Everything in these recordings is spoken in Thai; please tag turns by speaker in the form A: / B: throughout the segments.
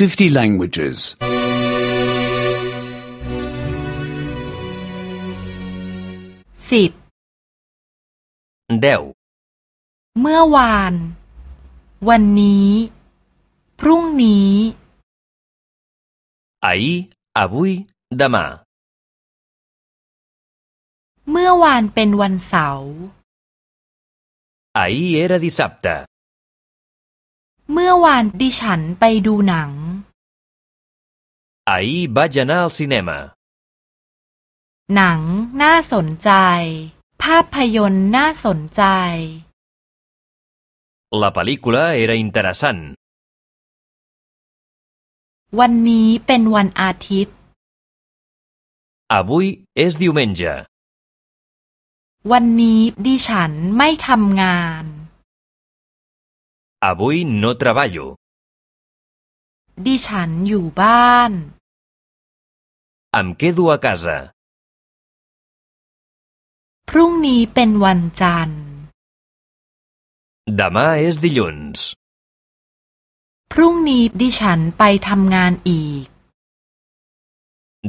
A: 50 languages.
B: สิบ
C: 10.
B: เมื่อวาน วันนี้ พรุ่งนี้
C: Ahir, avui, demà.
B: เมื่อวานเป็นวันเสาร์
C: Ahir era dissabte.
B: เมื่อวานดิฉันไปดูหนัง
C: Ahir vaig anar al cinema.
B: หนังน่าสนใจ ภาพยนตร์น่าสนใจ
C: La pel·lícula era interessant.
B: วันนี้เป็นวันอาทิตย์
C: Avui és diumenge.
B: วันนี้ดิฉันไม่ทำงาน
C: Avui no treballo.
B: ดิฉันอยู่บ้าน
C: Em quedo a casa.
B: พรุ่งนี้เป็นวันจันทร์
C: Demà és dilluns.
B: พรุ่งนี้ดิฉันไปทำงานอีก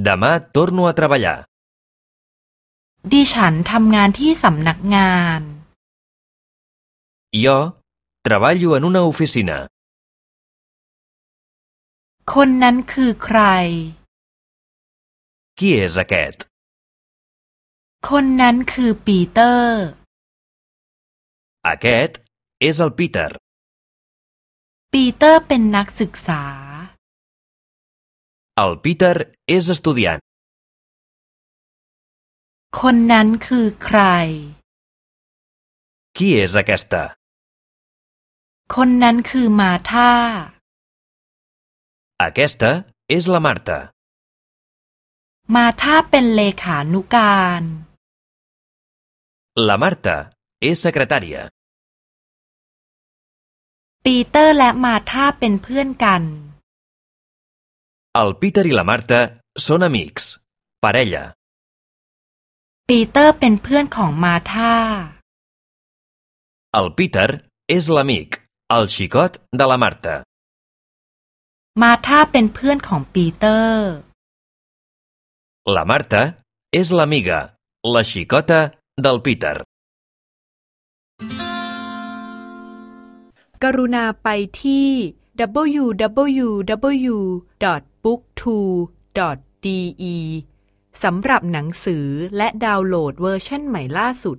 C: Demà torno a treballar.
B: ดิฉันทำงานที่สำนักงาน
C: Jo treballo en una oficina.
B: คนนั้นคือใคร
C: Qui és aquest?
B: คนนั้นคือปีเตอร์
C: Aquest és el Peter.
B: ปีเตอร์เป็นนักศึกษา
C: El Peter és estudiant.
B: คนนั้นคือใคร
C: Qui és aquesta?
B: คนนั้นคือมาธา
C: Aquesta és la Marta.
B: มาธาเป็นเลขานุการ
C: La Marta és secretària.
B: ปีเตอร์และมาธาเป็นเพื่อนกัน
C: El Peter i la Marta són amics. Parella.
B: ปีเตอร์เป็นเพื่อนของมาธา
C: El Peter és l'amic, el xicot de la Marta.
B: มาธาเป็นเพื่อนของปีเตอร์
C: La Marta és l'amiga, la xicota del Peter.
B: กรุณาไปที่ www.booktwo.de สำหรับหนังสือและดาวน์โหลดเวอร์ชันใหม่ล่าสุด